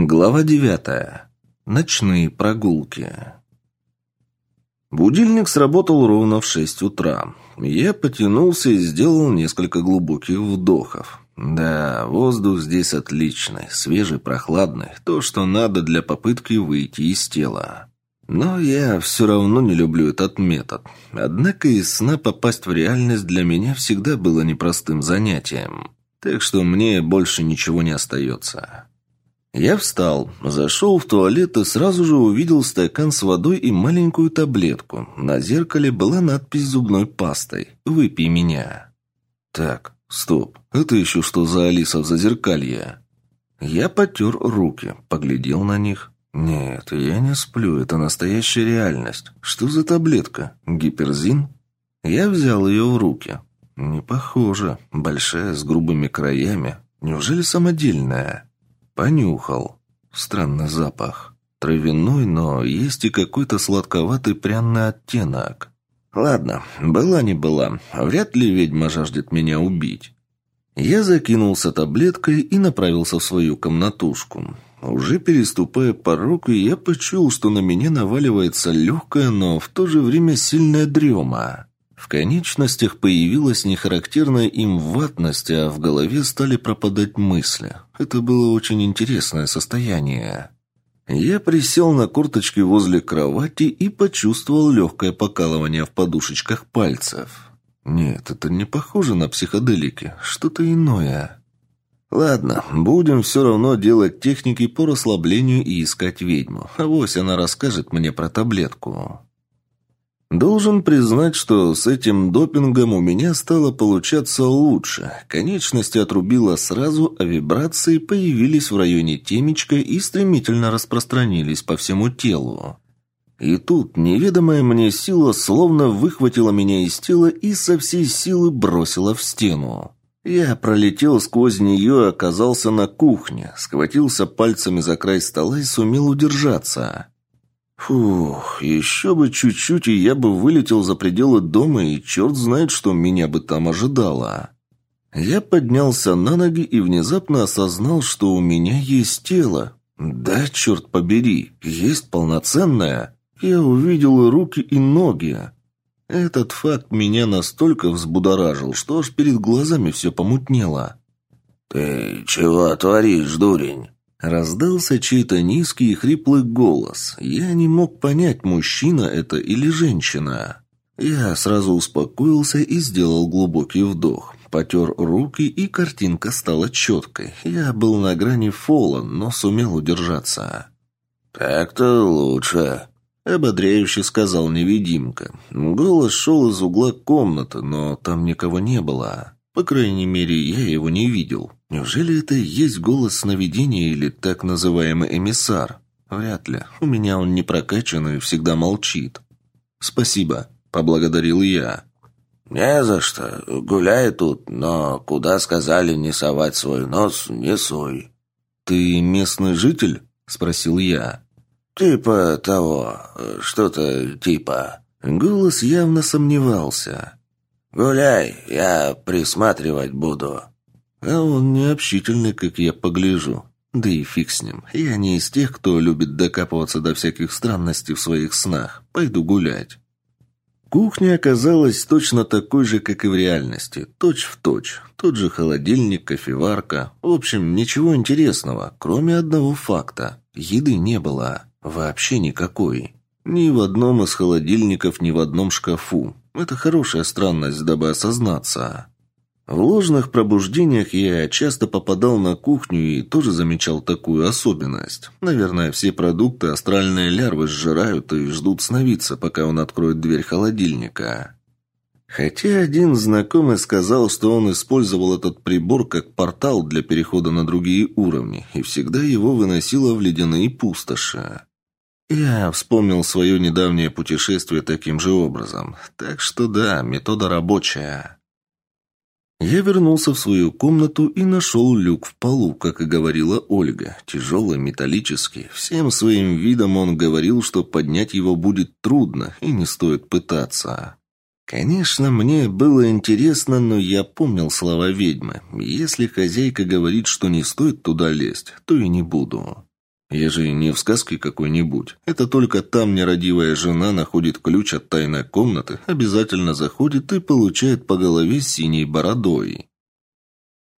Глава девятая. Ночные прогулки. Будильник сработал ровно в шесть утра. Я потянулся и сделал несколько глубоких вдохов. Да, воздух здесь отличный, свежий, прохладный, то, что надо для попытки выйти из тела. Но я все равно не люблю этот метод. Однако из сна попасть в реальность для меня всегда было непростым занятием. Так что мне больше ничего не остается. Я встал, зашел в туалет и сразу же увидел стакан с водой и маленькую таблетку. На зеркале была надпись зубной пастой «Выпей меня». Так, стоп, это еще что за Алиса в зазеркалье? Я потер руки, поглядел на них. Нет, я не сплю, это настоящая реальность. Что за таблетка? Гиперзин? Я взял ее в руки. Не похоже. Большая, с грубыми краями. Неужели самодельная? Понюхал. Странный запах. Травяной, но есть и какой-то сладковатый пряный оттенок. Ладно, была не была. Вряд ли ведьма жаждет меня убить. Я закинулся таблеткой и направился в свою комнатушку. Уже переступая порог, я почуял, что на меня наваливается легкая, но в то же время сильная дрема. В конечностях появилась нехарактерная им ватность, а в голове стали пропадать мысли. Это было очень интересное состояние. Я присел на корточки возле кровати и почувствовал легкое покалывание в подушечках пальцев. Нет, это не похоже на психоделики, что-то иное. Ладно, будем все равно делать техники по расслаблению и искать ведьму. Авось она расскажет мне про таблетку. Должен признать, что с этим допингом у меня стало получаться лучше. Конечности отрубило сразу, а вибрации появились в районе темечка и стремительно распространились по всему телу. И тут неведомая мне сила словно выхватила меня из тела и со всей силы бросила в стену. Я пролетел сквозь нее и оказался на кухне, схватился пальцами за край стола и сумел удержаться. Фух, еще бы чуть-чуть, и я бы вылетел за пределы дома, и черт знает, что меня бы там ожидало. Я поднялся на ноги и внезапно осознал, что у меня есть тело. Да, черт побери, есть полноценное. Я увидел руки, и ноги. Этот факт меня настолько взбудоражил, что аж перед глазами все помутнело. «Ты чего творишь, дурень?» Раздался чей-то низкий и хриплый голос. Я не мог понять, мужчина это или женщина. Я сразу успокоился и сделал глубокий вдох. Потер руки, и картинка стала четкой. Я был на грани фола, но сумел удержаться. «Так-то лучше», — ободряюще сказал невидимка. Голос шел из угла комнаты, но там никого не было. По крайней мере, я его не видел. Неужели это и есть голос сновидения или так называемый эмиссар? Вряд ли. У меня он не прокачан и всегда молчит. «Спасибо», — поблагодарил я. «Не за что. Гуляй тут, но куда сказали не совать свой нос, не сой». «Ты местный житель?» — спросил я. «Типа того. Что-то типа». Голос явно сомневался. «Гуляй, я присматривать буду». А он не общительный, как я погляжу. Да и фиг с ним. Я не из тех, кто любит докапываться до всяких странностей в своих снах. Пойду гулять. Кухня оказалась точно такой же, как и в реальности. Точь в точь. Тот же холодильник, кофеварка. В общем, ничего интересного, кроме одного факта. Еды не было. Вообще никакой. Ни в одном из холодильников, ни в одном шкафу. Это хорошая странность, дабы осознаться. В ложных пробуждениях я часто попадал на кухню и тоже замечал такую особенность. Наверное, все продукты астральные лярвы сжирают и ждут сновидца, пока он откроет дверь холодильника. Хотя один знакомый сказал, что он использовал этот прибор как портал для перехода на другие уровни и всегда его выносило в ледяные пустоши. Я вспомнил свое недавнее путешествие таким же образом. Так что да, метода рабочая. Я вернулся в свою комнату и нашел люк в полу, как и говорила Ольга. Тяжелый, металлический. Всем своим видом он говорил, что поднять его будет трудно и не стоит пытаться. Конечно, мне было интересно, но я помнил слова ведьмы. Если хозяйка говорит, что не стоит туда лезть, то и не буду. Я же не в сказке какой-нибудь. Это только там нерадивая жена находит ключ от тайной комнаты, обязательно заходит и получает по голове синей бородой.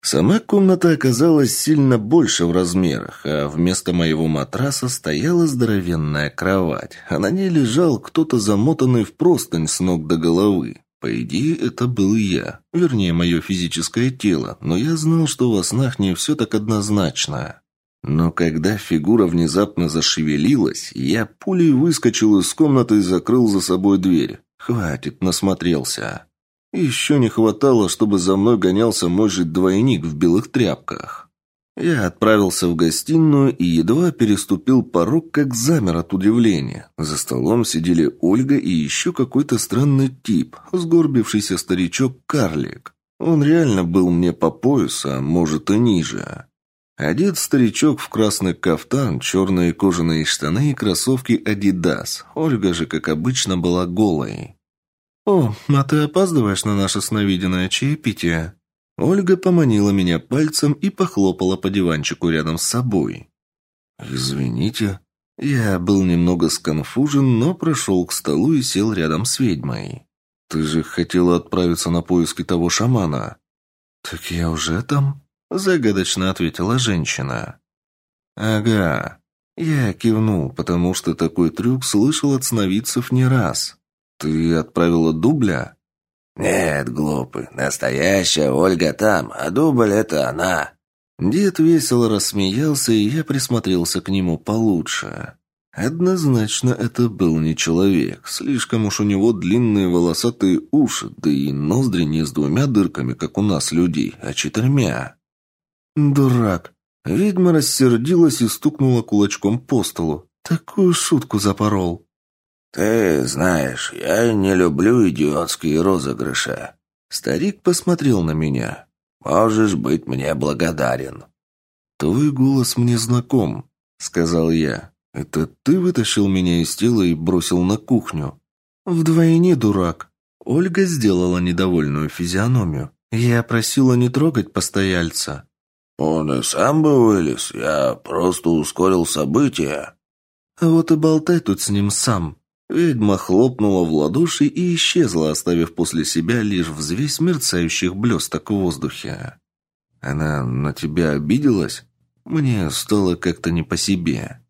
Сама комната оказалась сильно больше в размерах, а вместо моего матраса стояла здоровенная кровать, а на ней лежал кто-то замотанный в простынь с ног до головы. По идее, это был я, вернее, мое физическое тело, но я знал, что во снах не все так однозначно. Но когда фигура внезапно зашевелилась, я пулей выскочил из комнаты и закрыл за собой дверь. Хватит, насмотрелся. Еще не хватало, чтобы за мной гонялся мой же двойник в белых тряпках. Я отправился в гостиную и едва переступил порог, как замер от удивления. За столом сидели Ольга и еще какой-то странный тип, сгорбившийся старичок-карлик. Он реально был мне по поясу, а может и ниже. Одет старичок в красный кафтан, черные кожаные штаны и кроссовки «Адидас». Ольга же, как обычно, была голой. «О, а ты опаздываешь на наше сновиденное чаепитие?» Ольга поманила меня пальцем и похлопала по диванчику рядом с собой. «Извините». Я был немного сконфужен, но прошел к столу и сел рядом с ведьмой. «Ты же хотела отправиться на поиски того шамана». «Так я уже там?» Загадочно ответила женщина. «Ага». Я кивнул, потому что такой трюк слышал от сновидцев не раз. «Ты отправила дубля?» «Нет, глупый, настоящая Ольга там, а дубль — это она». Дед весело рассмеялся, и я присмотрелся к нему получше. Однозначно это был не человек. Слишком уж у него длинные волосатые уши, да и ноздри не с двумя дырками, как у нас людей, а четырьмя. «Дурак!» Ведьма рассердилась и стукнула кулачком по столу. «Такую шутку запорол!» «Ты знаешь, я не люблю идиотские розыгрыши». Старик посмотрел на меня. «Можешь быть мне благодарен». «Твой голос мне знаком», — сказал я. «Это ты вытащил меня из тела и бросил на кухню?» «Вдвойне, дурак». Ольга сделала недовольную физиономию. «Я просила не трогать постояльца». «Он и сам бы вылез, я просто ускорил события». «Вот и болтай тут с ним сам». Ведьма хлопнула в ладоши и исчезла, оставив после себя лишь взвесь мерцающих блесток в воздухе. «Она на тебя обиделась?» Мне стало как-то не по себе.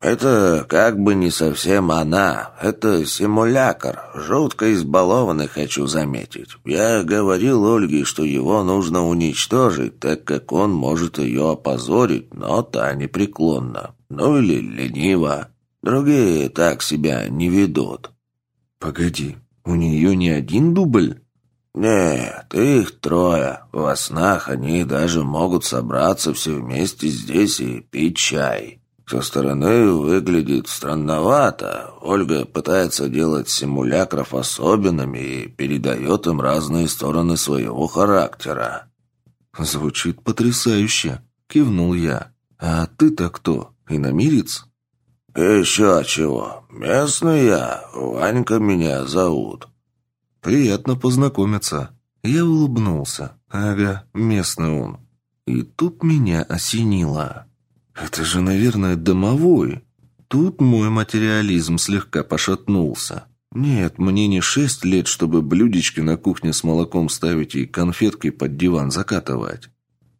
«Это как бы не совсем она. Это симулятор. Жутко избалованный, хочу заметить. Я говорил Ольге, что его нужно уничтожить, так как он может ее опозорить, но та непреклонна. Ну или ленива. Другие так себя не ведут». «Погоди, у нее не один дубль?» «Нет, их трое. Во снах они даже могут собраться все вместе здесь и пить чай». Со стороны выглядит странновато. Ольга пытается делать симулякров особенными и передает им разные стороны своего характера. «Звучит потрясающе», — кивнул я. «А ты-то кто? Иномирец?» «Еще чего. Местный я. Ванька меня зовут». «Приятно познакомиться». Я улыбнулся. «Ага, местный он». И тут меня осенило. «Это же, наверное, домовой». Тут мой материализм слегка пошатнулся. «Нет, мне не шесть лет, чтобы блюдечки на кухне с молоком ставить и конфетки под диван закатывать».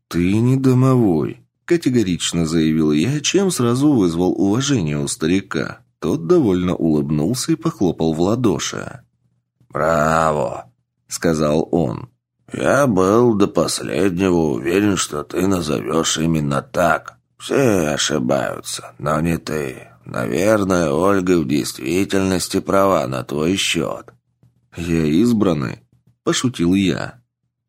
«Ты не домовой», — категорично заявил я, чем сразу вызвал уважение у старика. Тот довольно улыбнулся и похлопал в ладоши. «Браво!» — сказал он. «Я был до последнего уверен, что ты назовешь именно так. «Все ошибаются, но не ты. Наверное, Ольга в действительности права на твой счет». «Я избранный», — пошутил я.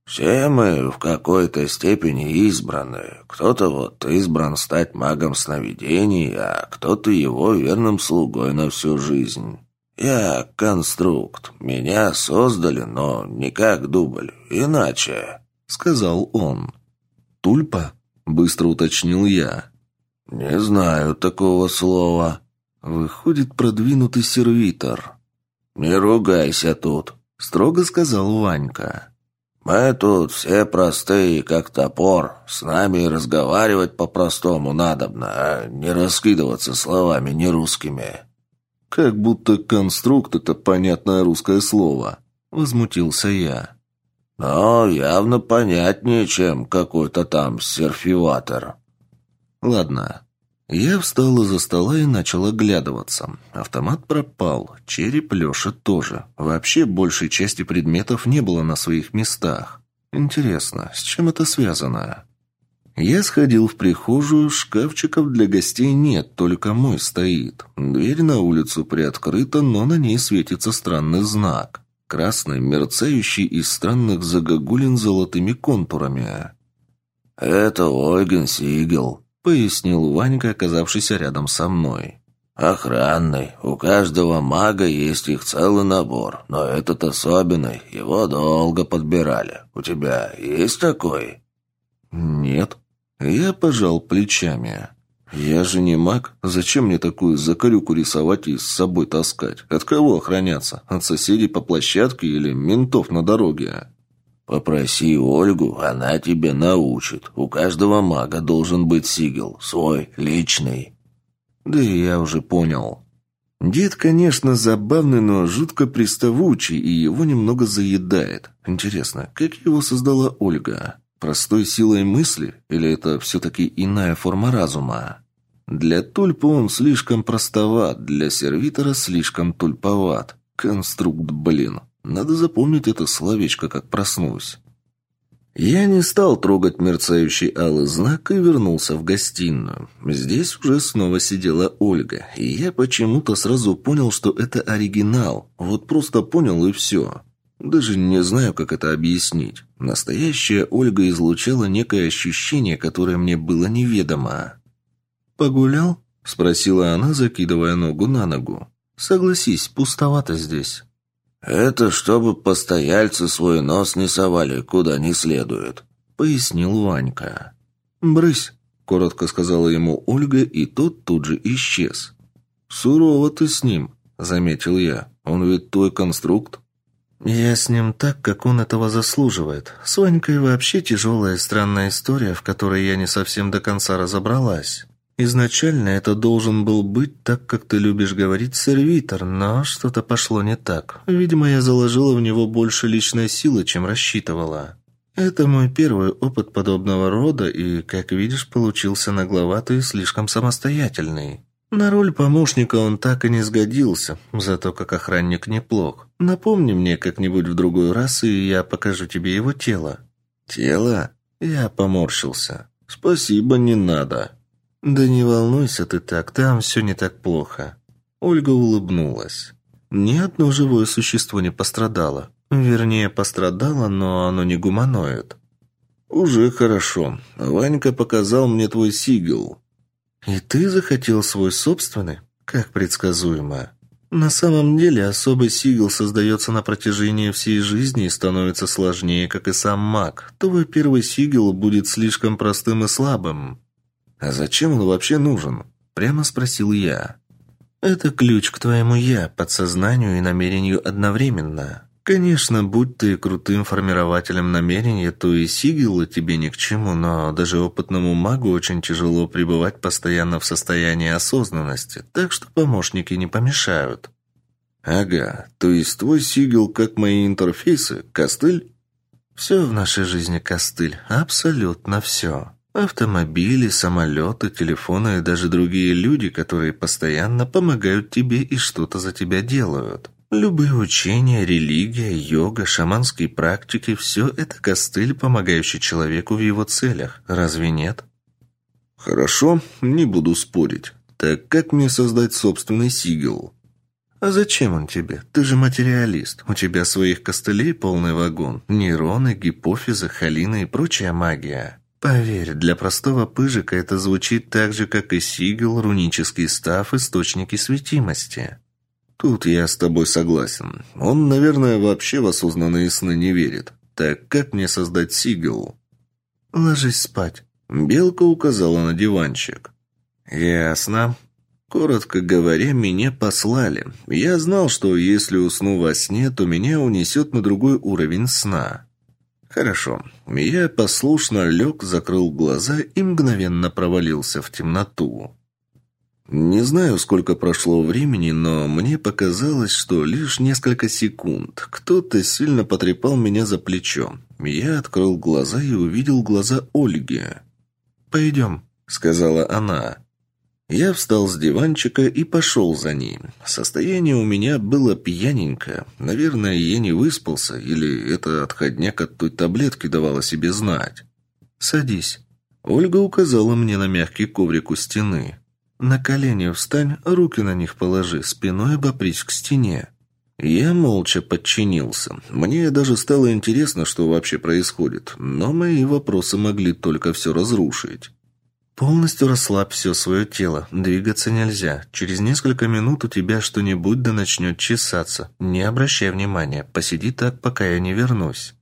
«Все мы в какой-то степени избраны. Кто-то вот избран стать магом сновидений, а кто-то его верным слугой на всю жизнь. Я конструкт. Меня создали, но не как дубль. Иначе», — сказал он. «Тульпа?» Быстро уточнил я. «Не знаю такого слова». Выходит, продвинутый сервитор. «Не ругайся тут», — строго сказал Ванька. Мы тут все простые, как топор. С нами разговаривать по-простому надобно, а не раскидываться словами нерусскими». «Как будто конструкт — это понятное русское слово», — возмутился я. «Но явно понятнее, чем какой-то там серфиватор». «Ладно, я встал из-за стола и начал оглядываться. Автомат пропал, череп Леши тоже. Вообще большей части предметов не было на своих местах. Интересно, с чем это связано? Я сходил в прихожую, шкафчиков для гостей нет, только мой стоит. Дверь на улицу приоткрыта, но на ней светится странный знак. Красный, мерцающий из странных загогулин золотыми контурами. «Это Ольгин Сигел», — пояснил Ванька, оказавшийся рядом со мной. «Охранный. У каждого мага есть их целый набор, но этот особенный. Его долго подбирали. У тебя есть такой?» «Нет». Я пожал плечами. «Я же не маг. Зачем мне такую закорюку рисовать и с собой таскать? От кого охраняться? От соседей по площадке или ментов на дороге?» «Попроси Ольгу, она тебе научит. У каждого мага должен быть сигел, свой, личный». «Да я уже понял». Дед, конечно, забавный, но жутко приставучий, и его немного заедает. Интересно, как его создала Ольга? Простой силой мысли? Или это все-таки иная форма разума? Для тульпа он слишком простоват, для сервитора слишком тульповат. Конструкт, блин. Надо запомнить это словечко, как проснусь. Я не стал трогать мерцающий алый знак и вернулся в гостиную. Здесь уже снова сидела Ольга, и я почему-то сразу понял, что это оригинал. Вот просто понял и все. Даже не знаю, как это объяснить. Настоящая Ольга излучала некое ощущение, которое мне было неведомо. «Погулял?» – спросила она, закидывая ногу на ногу. «Согласись, пустовато здесь». «Это чтобы постояльцы свой нос не совали, куда не следует», — пояснил Ванька. «Брысь», — коротко сказала ему Ольга, и тот тут же исчез. «Сурово ты с ним», — заметил я. «Он ведь твой конструкт». «Я с ним так, как он этого заслуживает. С Ванькой вообще тяжелая странная история, в которой я не совсем до конца разобралась». Изначально это должен был быть так, как ты любишь говорить, сервитор, но что-то пошло не так. Видимо, я заложила в него больше личной силы, чем рассчитывала. Это мой первый опыт подобного рода, и, как видишь, получился нагловатый и слишком самостоятельный. На роль помощника он так и не сгодился, зато как охранник неплох. Напомни мне как-нибудь в другой раз, и я покажу тебе его тело». «Тело?» Я поморщился. «Спасибо, не надо». «Да не волнуйся ты так, там все не так плохо». Ольга улыбнулась. «Ни одно живое существо не пострадало. Вернее, пострадало, но оно не гуманоид». «Уже хорошо. Ванька показал мне твой сигел». «И ты захотел свой собственный? Как предсказуемо». На самом деле, особый сигел создается на протяжении всей жизни и становится сложнее, как и сам маг. Твой первый сигел будет слишком простым и слабым. «А зачем он вообще нужен?» – прямо спросил я. «Это ключ к твоему «я», подсознанию и намерению одновременно. Конечно, будь ты крутым формирователем намерения, то и сигилы тебе ни к чему, но даже опытному магу очень тяжело пребывать постоянно в состоянии осознанности, так что помощники не помешают». «Ага, то есть твой сигил, как мои интерфейсы, костыль?» «Все в нашей жизни костыль, абсолютно все». Автомобили, самолеты, телефоны и даже другие люди, которые постоянно помогают тебе и что-то за тебя делают. Любые учения, религия, йога, шаманские практики – все это костыль, помогающий человеку в его целях. Разве нет? Хорошо, не буду спорить. Так как мне создать собственный сигил? А зачем он тебе? Ты же материалист. У тебя своих костылей полный вагон. Нейроны, гипофизы, холины и прочая магия. Поверь, для простого пыжика это звучит так же, как и сигел, рунический став, источники светимости. Тут я с тобой согласен. Он, наверное, вообще в осознанные сны не верит. Так как мне создать сигел? Ложись спать. Белка указала на диванчик. Ясно. Коротко говоря, меня послали. Я знал, что если усну во сне, то меня унесет на другой уровень сна. Хорошо. Я послушно лег, закрыл глаза и мгновенно провалился в темноту. Не знаю, сколько прошло времени, но мне показалось, что лишь несколько секунд. Кто-то сильно потрепал меня за плечо. Я открыл глаза и увидел глаза Ольги. «Пойдем», — сказала она. Я встал с диванчика и пошел за ней. Состояние у меня было пьяненькое. Наверное, я не выспался, или это отходняк от той таблетки давала себе знать. «Садись». Ольга указала мне на мягкий коврик у стены. «На колени встань, руки на них положи, спиной обопрись к стене». Я молча подчинился. Мне даже стало интересно, что вообще происходит, но мои вопросы могли только все разрушить. Полностью расслабь все свое тело. Двигаться нельзя. Через несколько минут у тебя что-нибудь да начнет чесаться. Не обращай внимания. Посиди так, пока я не вернусь.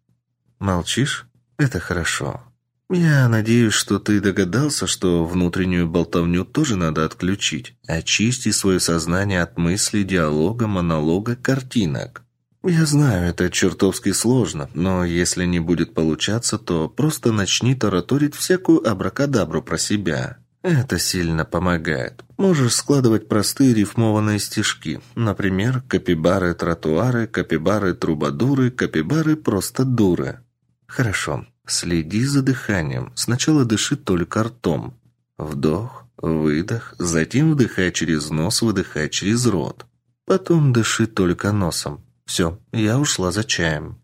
Молчишь? Это хорошо. Я надеюсь, что ты догадался, что внутреннюю болтовню тоже надо отключить. Очисти свое сознание от мыслей, диалога, монолога, картинок. «Я знаю, это чертовски сложно, но если не будет получаться, то просто начни тараторить всякую абракадабру про себя. Это сильно помогает. Можешь складывать простые рифмованные стишки. Например, капибары-тротуары, капибары-трубадуры, капибары просто дуры. Хорошо. Следи за дыханием. Сначала дыши только ртом. Вдох, выдох, затем вдыхай через нос, выдыхай через рот. Потом дыши только носом. Все, я ушла за чаем.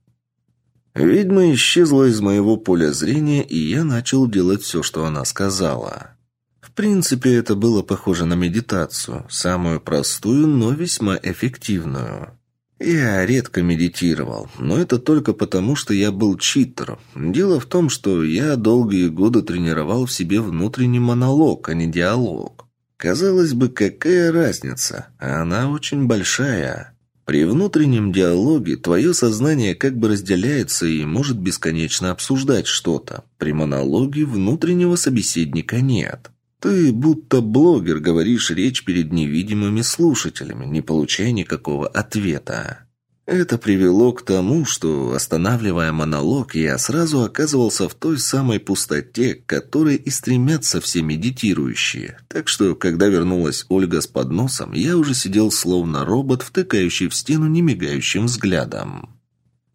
Ведьма исчезла из моего поля зрения, и я начал делать все, что она сказала. В принципе, это было похоже на медитацию, самую простую, но весьма эффективную. Я редко медитировал, но это только потому, что я был читером. Дело в том, что я долгие годы тренировал в себе внутренний монолог, а не диалог. Казалось бы, какая разница? Она очень большая. При внутреннем диалоге твое сознание как бы разделяется и может бесконечно обсуждать что-то. При монологе внутреннего собеседника нет. Ты будто блогер говоришь речь перед невидимыми слушателями, не получая никакого ответа. Это привело к тому, что, останавливая монолог, я сразу оказывался в той самой пустоте, к которой и стремятся все медитирующие. Так что, когда вернулась Ольга с подносом, я уже сидел словно робот, втыкающий в стену немигающим взглядом.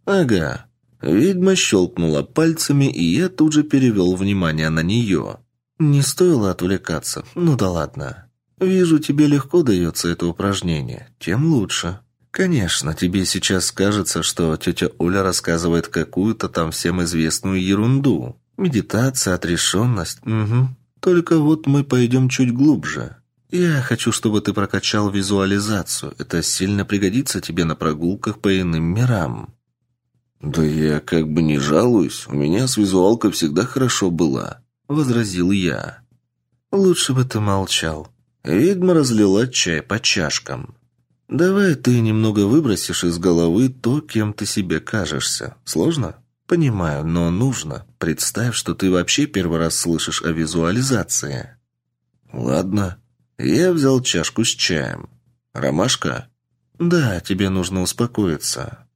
«Ага». Ведьма щелкнула пальцами, и я тут же перевел внимание на нее. «Не стоило отвлекаться. Ну да ладно. Вижу, тебе легко дается это упражнение. Тем лучше». «Конечно, тебе сейчас кажется, что тетя Оля рассказывает какую-то там всем известную ерунду. Медитация, отрешенность. Угу. Только вот мы пойдем чуть глубже. Я хочу, чтобы ты прокачал визуализацию. Это сильно пригодится тебе на прогулках по иным мирам». «Да я как бы не жалуюсь. У меня с визуалкой всегда хорошо было», — возразил я. «Лучше бы ты молчал». Ведьма разлила чай по чашкам. «Давай ты немного выбросишь из головы то, кем ты себе кажешься. Сложно?» «Понимаю, но нужно. Представь, что ты вообще первый раз слышишь о визуализации». «Ладно». Я взял чашку с чаем. «Ромашка?» «Да, тебе нужно успокоиться».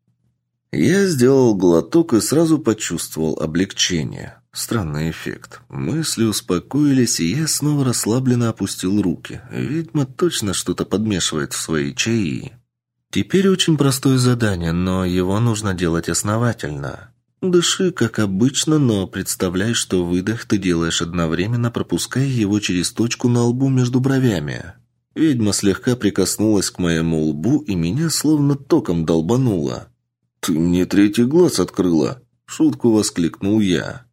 Я сделал глоток и сразу почувствовал облегчение. Странный эффект. Мысли успокоились, и я снова расслабленно опустил руки. Ведьма точно что-то подмешивает в свои чаи. Теперь очень простое задание, но его нужно делать основательно. Дыши, как обычно, но представляй, что выдох ты делаешь одновременно, пропуская его через точку на лбу между бровями. Ведьма слегка прикоснулась к моему лбу, и меня словно током долбануло. «Ты мне третий глаз открыла!» — шутку воскликнул я.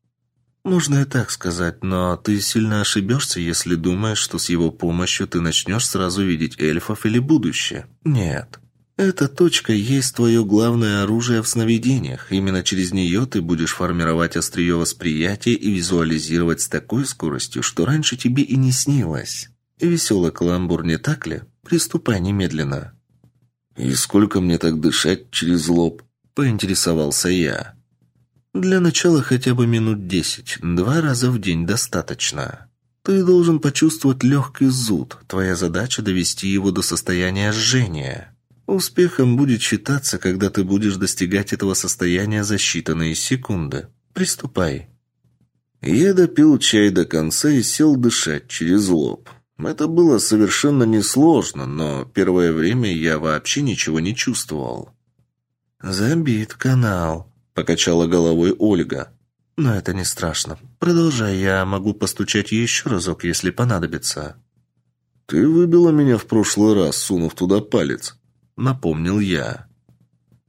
«Можно и так сказать, но ты сильно ошибешься, если думаешь, что с его помощью ты начнешь сразу видеть эльфов или будущее. Нет. Эта точка есть твое главное оружие в сновидениях. Именно через нее ты будешь формировать острие восприятия и визуализировать с такой скоростью, что раньше тебе и не снилось. Веселый каламбур, не так ли? Приступай немедленно». «И сколько мне так дышать через лоб?» – поинтересовался я. Для начала хотя бы минут десять. Два раза в день достаточно. Ты должен почувствовать легкий зуд. Твоя задача довести его до состояния жжения. Успехом будет считаться, когда ты будешь достигать этого состояния за считанные секунды. Приступай. Я допил чай до конца и сел дышать через лоб. Это было совершенно несложно, но первое время я вообще ничего не чувствовал. «Забит канал», — покачала головой Ольга. «Но это не страшно. Продолжай, я могу постучать еще разок, если понадобится». «Ты выбила меня в прошлый раз, сунув туда палец», — напомнил я.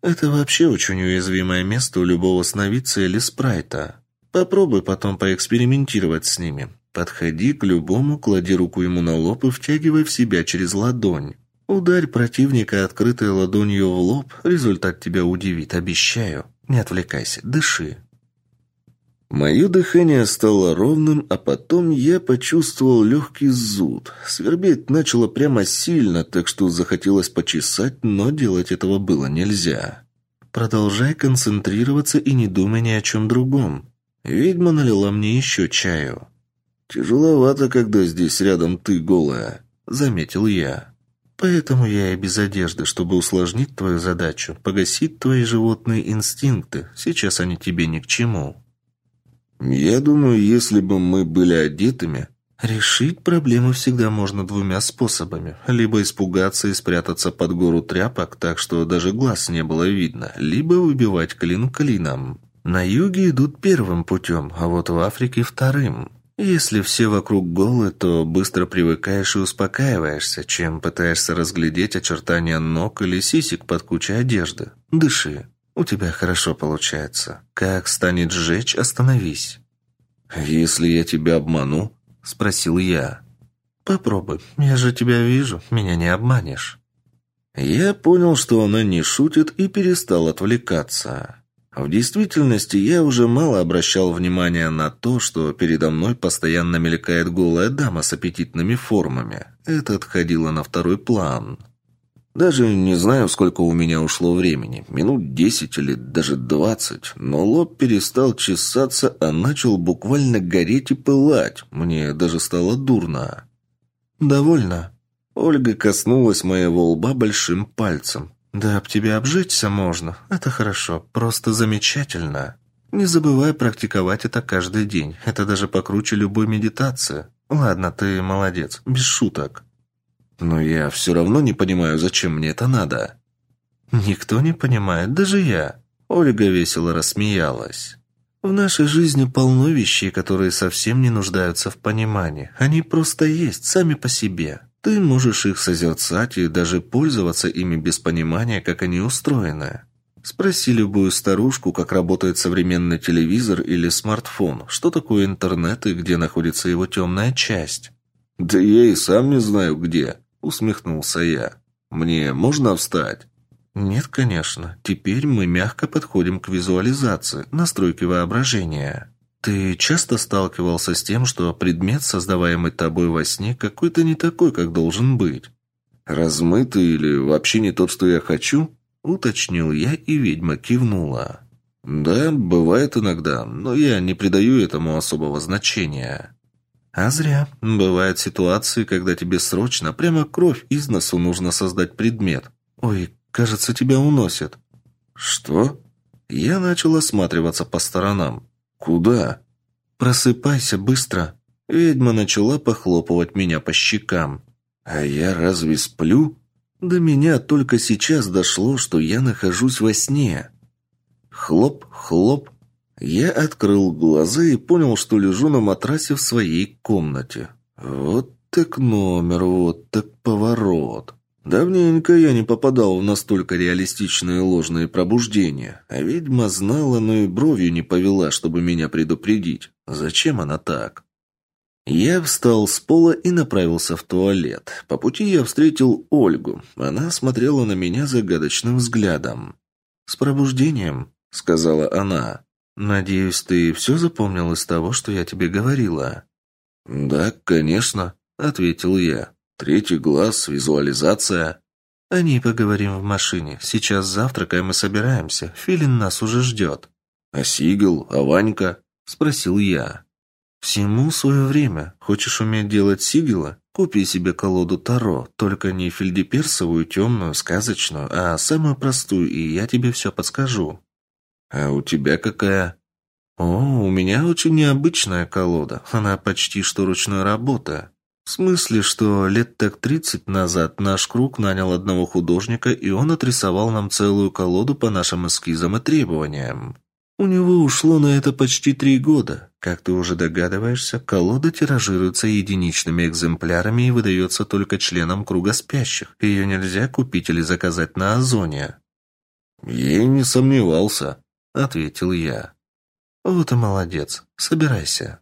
«Это вообще очень уязвимое место у любого сновидца или спрайта. Попробуй потом поэкспериментировать с ними. Подходи к любому, клади руку ему на лоб и втягивай в себя через ладонь. Ударь противника открытой ладонью в лоб, результат тебя удивит, обещаю. Не отвлекайся, дыши. Мое дыхание стало ровным, а потом я почувствовал легкий зуд. Свербеть начало прямо сильно, так что захотелось почесать, но делать этого было нельзя. Продолжай концентрироваться и не думай ни о чем другом. Ведьма налила мне еще чаю. «Тяжеловато, когда здесь рядом ты голая», — заметил я. «Поэтому я и без одежды, чтобы усложнить твою задачу, погасить твои животные инстинкты. Сейчас они тебе ни к чему». «Я думаю, если бы мы были одетыми...» «Решить проблему всегда можно двумя способами. Либо испугаться и спрятаться под гору тряпок, так что даже глаз не было видно, либо выбивать клин клином. На юге идут первым путем, а вот в Африке вторым». Если все вокруг голы, то быстро привыкаешь и успокаиваешься, чем пытаешься разглядеть очертания ног или сисек под кучей одежды. Дыши. У тебя хорошо получается. Как станет сжечь, остановись. «Если я тебя обману?» – спросил я. «Попробуй. Я же тебя вижу. Меня не обманешь». Я понял, что она не шутит, и перестал отвлекаться. В действительности я уже мало обращал внимания на то, что передо мной постоянно мелькает голая дама с аппетитными формами. Это отходило на второй план. Даже не знаю, сколько у меня ушло времени, минут десять или даже двадцать, но лоб перестал чесаться, а начал буквально гореть и пылать. Мне даже стало дурно. «Довольно». Ольга коснулась моего лба большим пальцем. «Да об тебя обжечься можно. Это хорошо. Просто замечательно. Не забывай практиковать это каждый день. Это даже покруче любой медитации. Ладно, ты молодец. Без шуток». «Но я все равно не понимаю, зачем мне это надо». «Никто не понимает, даже я». Ольга весело рассмеялась. «В нашей жизни полно вещей, которые совсем не нуждаются в понимании. Они просто есть, сами по себе. Ты можешь их созерцать и даже пользоваться ими без понимания, как они устроены. Спроси любую старушку, как работает современный телевизор или смартфон, что такое интернет и где находится его темная часть. «Да я и сам не знаю, где», — усмехнулся я. «Мне можно встать?» «Нет, конечно. Теперь мы мягко подходим к визуализации, настройке воображения». «Ты часто сталкивался с тем, что предмет, создаваемый тобой во сне, какой-то не такой, как должен быть?» «Размытый или вообще не тот, что я хочу?» — уточнил я, и ведьма кивнула. «Да, бывает иногда, но я не придаю этому особого значения». «А зря. Бывают ситуации, когда тебе срочно, прямо кровь из носу нужно создать предмет. Ой, кажется, тебя уносят». «Что?» Я начал осматриваться по сторонам. «Куда?» «Просыпайся быстро!» Ведьма начала похлопывать меня по щекам. «А я разве сплю?» До меня только сейчас дошло, что я нахожусь во сне. Хлоп, хлоп. Я открыл глаза и понял, что лежу на матрасе в своей комнате. Вот так номер, вот так поворот. Давненько я не попадал в настолько реалистичные ложные пробуждения, а ведьма знала, но и бровью не повела, чтобы меня предупредить. Зачем она так? Я встал с пола и направился в туалет. По пути я встретил Ольгу. Она смотрела на меня загадочным взглядом. «С пробуждением», — сказала она. «Надеюсь, ты все запомнил из того, что я тебе говорила?» «Да, конечно», — ответил я. Третий глаз, визуализация. О ней поговорим в машине. Сейчас завтракаем и собираемся. Филин нас уже ждет. А Сигел, а Ванька? Спросил я. Всему свое время. Хочешь уметь делать сигила? Купи себе колоду Таро, только не фельдеперсовую, темную, сказочную, а самую простую, и я тебе все подскажу. А у тебя какая? О, у меня очень необычная колода. Она почти что ручной работы. В смысле, что лет так тридцать назад наш круг нанял одного художника, и он отрисовал нам целую колоду по нашим эскизам и требованиям. У него ушло на это почти три года. Как ты уже догадываешься, колода тиражируется единичными экземплярами и выдается только членам круга спящих. Ее нельзя купить или заказать на Озоне. «Я не сомневался», — ответил я. «Вот и молодец. Собирайся».